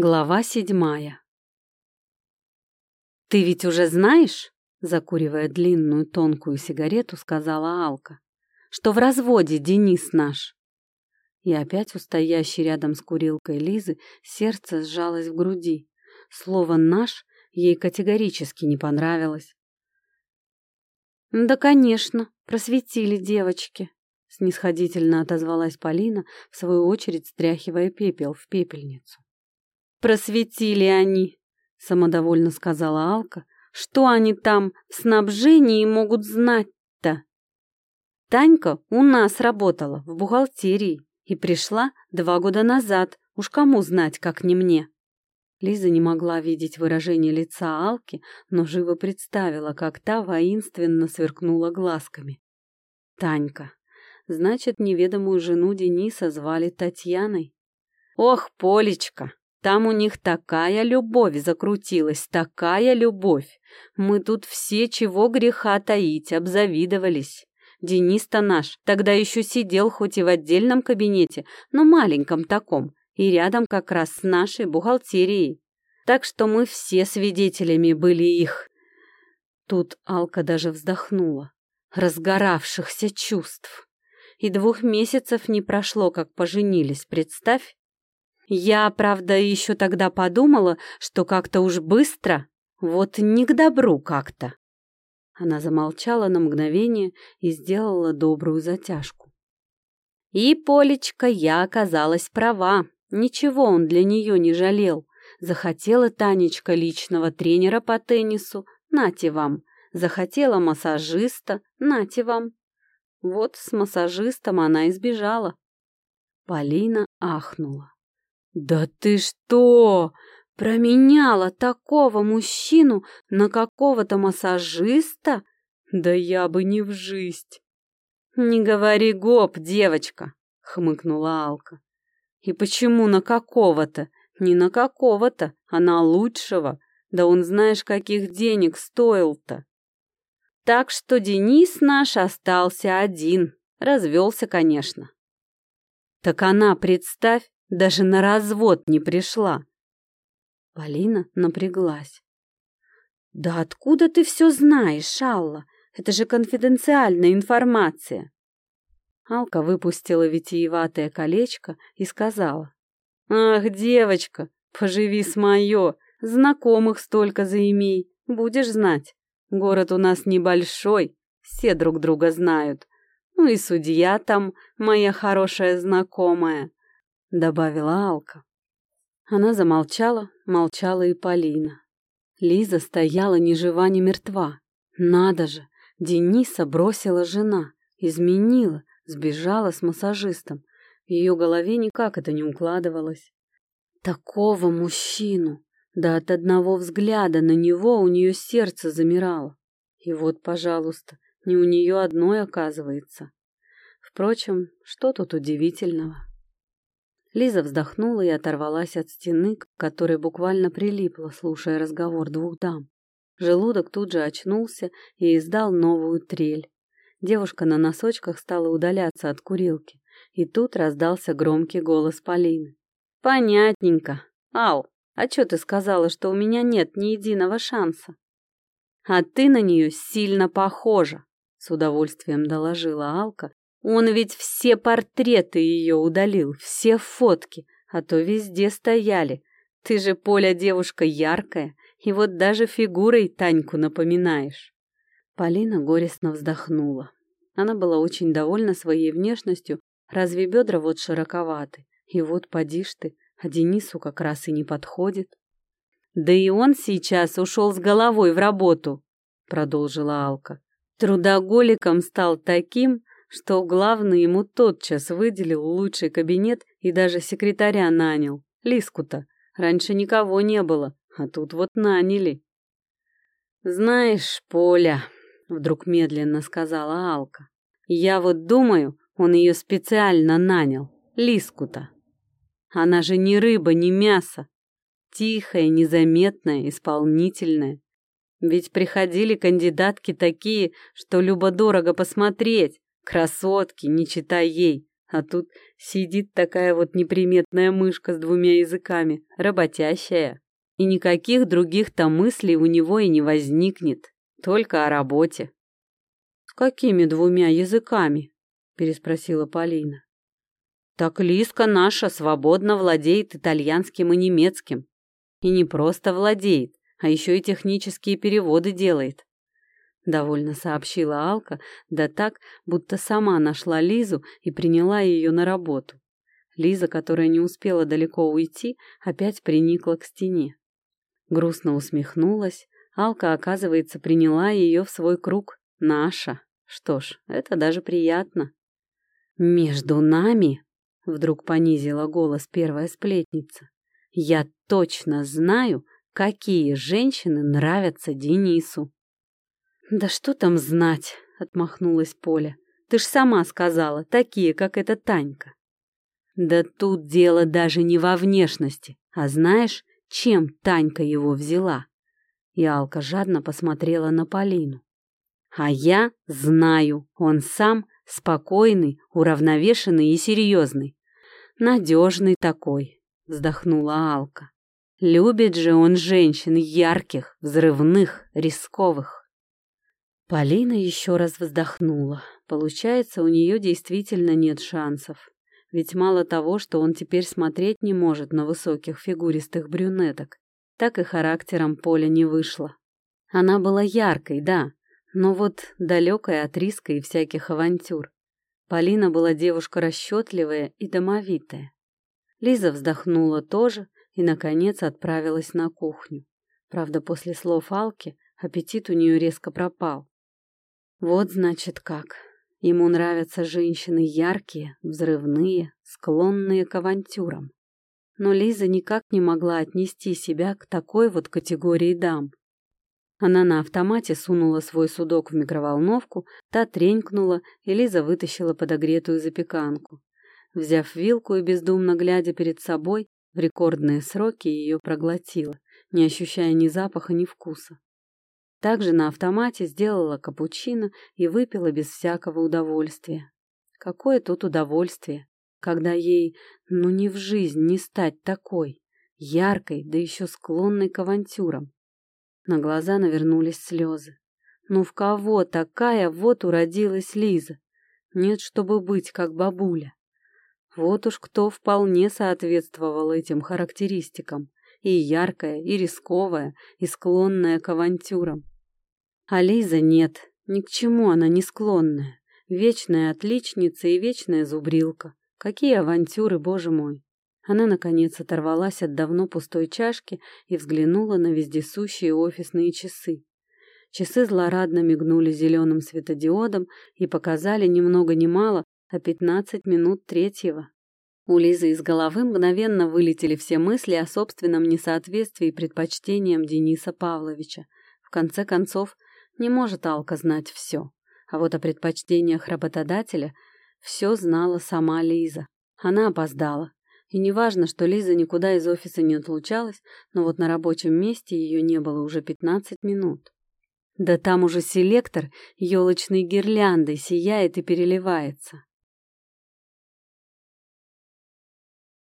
Глава седьмая. «Ты ведь уже знаешь, — закуривая длинную тонкую сигарету, сказала Алка, — что в разводе Денис наш». И опять у стоящей рядом с курилкой Лизы сердце сжалось в груди. Слово «наш» ей категорически не понравилось. «Да, конечно, просветили девочки», — снисходительно отозвалась Полина, в свою очередь стряхивая пепел в пепельницу. Просветили они, самодовольно сказала Алка. Что они там в снабжении могут знать-то? Танька у нас работала в бухгалтерии и пришла два года назад. Уж кому знать, как не мне. Лиза не могла видеть выражение лица Алки, но живо представила, как та воинственно сверкнула глазками. Танька. Значит, неведомую жену Дениса звали Татьяной. Ох, Полечка, там у них такая любовь закрутилась, такая любовь. Мы тут все, чего греха таить, обзавидовались. Денис-то наш тогда еще сидел хоть и в отдельном кабинете, но маленьком таком, и рядом как раз с нашей бухгалтерией. Так что мы все свидетелями были их. Тут Алка даже вздохнула. Разгоравшихся чувств. И двух месяцев не прошло, как поженились, представь. Я, правда, еще тогда подумала, что как-то уж быстро, вот не к добру как-то. Она замолчала на мгновение и сделала добрую затяжку. И, Полечка, я оказалась права. Ничего он для нее не жалел. Захотела Танечка личного тренера по теннису, нате вам. Захотела массажиста, нате вам. Вот с массажистом она избежала. Полина ахнула. «Да ты что? Променяла такого мужчину на какого-то массажиста? Да я бы не в жизнь!» «Не говори гоп, девочка!» — хмыкнула Алка. «И почему на какого-то? Не на какого-то, а на лучшего. Да он знаешь, каких денег стоил-то!» Так что Денис наш остался один. Развелся, конечно. Так она, представь, даже на развод не пришла. Полина напряглась. «Да откуда ты все знаешь, Алла? Это же конфиденциальная информация!» Алка выпустила витиеватое колечко и сказала. «Ах, девочка, поживи с мое, знакомых столько заимей, будешь знать. Город у нас небольшой, все друг друга знают. Ну и судья там, моя хорошая знакомая. — добавила Алка. Она замолчала, молчала и Полина. Лиза стояла ни жива, ни мертва. Надо же, Дениса бросила жена, изменила, сбежала с массажистом. В ее голове никак это не укладывалось. Такого мужчину! Да от одного взгляда на него у нее сердце замирало. И вот, пожалуйста, не у нее одной оказывается. Впрочем, что тут удивительного? Лиза вздохнула и оторвалась от стены, к которой буквально прилипла, слушая разговор двух дам. Желудок тут же очнулся и издал новую трель. Девушка на носочках стала удаляться от курилки, и тут раздался громкий голос Полины. «Понятненько. Ал, а чё ты сказала, что у меня нет ни единого шанса?» «А ты на нее сильно похожа», — с удовольствием доложила Алка, он ведь все портреты ее удалил, все фотки, а то везде стояли. Ты же, Поля, девушка яркая, и вот даже фигурой Таньку напоминаешь. Полина горестно вздохнула. Она была очень довольна своей внешностью, разве бедра вот широковаты. И вот поди ж ты, а Денису как раз и не подходит. Да и он сейчас ушел с головой в работу, продолжила Алка. Трудоголиком стал таким, что главный ему тотчас выделил лучший кабинет и даже секретаря нанял, Лискута. Раньше никого не было, а тут вот наняли. «Знаешь, Поля», — вдруг медленно сказала Алка, «я вот думаю, он ее специально нанял, Лискута. Она же не рыба, не мясо. Тихая, незаметная, исполнительная. Ведь приходили кандидатки такие, что любо-дорого посмотреть, Красотки, не читай ей, А тут сидит такая вот неприметная мышка с двумя языками, работящая. И никаких других-то мыслей у него и не возникнет, только о работе. «С какими двумя языками?» — переспросила Полина. «Так Лиска наша свободно владеет итальянским и немецким. И не просто владеет, а еще и технические переводы делает довольно сообщила Алка, да так, будто сама нашла Лизу и приняла ее на работу. Лиза, которая не успела далеко уйти, опять приникла к стене. Грустно усмехнулась. Алка, оказывается, приняла ее в свой круг. Наша. Что ж, это даже приятно. «Между нами», — вдруг понизила голос первая сплетница, «я точно знаю, какие женщины нравятся Денису». «Да что там знать?» — отмахнулась Поля. «Ты ж сама сказала, такие, как эта Танька». «Да тут дело даже не во внешности, а знаешь, чем Танька его взяла?» И Алка жадно посмотрела на Полину. «А я знаю, он сам спокойный, уравновешенный и серьезный. Надежный такой», — вздохнула Алка. «Любит же он женщин ярких, взрывных, рисковых». Полина еще раз вздохнула. Получается, у нее действительно нет шансов. Ведь мало того, что он теперь смотреть не может на высоких фигуристых брюнеток, так и характером Поля не вышло. Она была яркой, да, но вот далекая от риска и всяких авантюр. Полина была девушка расчетливая и домовитая. Лиза вздохнула тоже и, наконец, отправилась на кухню. Правда, после слов Алки аппетит у нее резко пропал. Вот значит как. Ему нравятся женщины яркие, взрывные, склонные к авантюрам. Но Лиза никак не могла отнести себя к такой вот категории дам. Она на автомате сунула свой судок в микроволновку, та тренькнула, и Лиза вытащила подогретую запеканку. Взяв вилку и бездумно глядя перед собой, в рекордные сроки ее проглотила, не ощущая ни запаха, ни вкуса. Также на автомате сделала капучино и выпила без всякого удовольствия. Какое тут удовольствие, когда ей, ну не в жизнь, не стать такой, яркой, да еще склонной к авантюрам. На глаза навернулись слезы. Ну в кого такая вот уродилась Лиза? Нет, чтобы быть как бабуля. Вот уж кто вполне соответствовал этим характеристикам. И яркая, и рисковая, и склонная к авантюрам. А Лиза нет, ни к чему она не склонная. Вечная отличница и вечная зубрилка. Какие авантюры, боже мой! Она, наконец, оторвалась от давно пустой чашки и взглянула на вездесущие офисные часы. Часы злорадно мигнули зеленым светодиодом и показали ни много ни мало, а пятнадцать минут третьего. У Лизы из головы мгновенно вылетели все мысли о собственном несоответствии предпочтениям Дениса Павловича. В конце концов, не может Алка знать все. А вот о предпочтениях работодателя все знала сама Лиза. Она опоздала. И неважно, что Лиза никуда из офиса не отлучалась, но вот на рабочем месте ее не было уже 15 минут. Да там уже селектор елочной гирляндой сияет и переливается.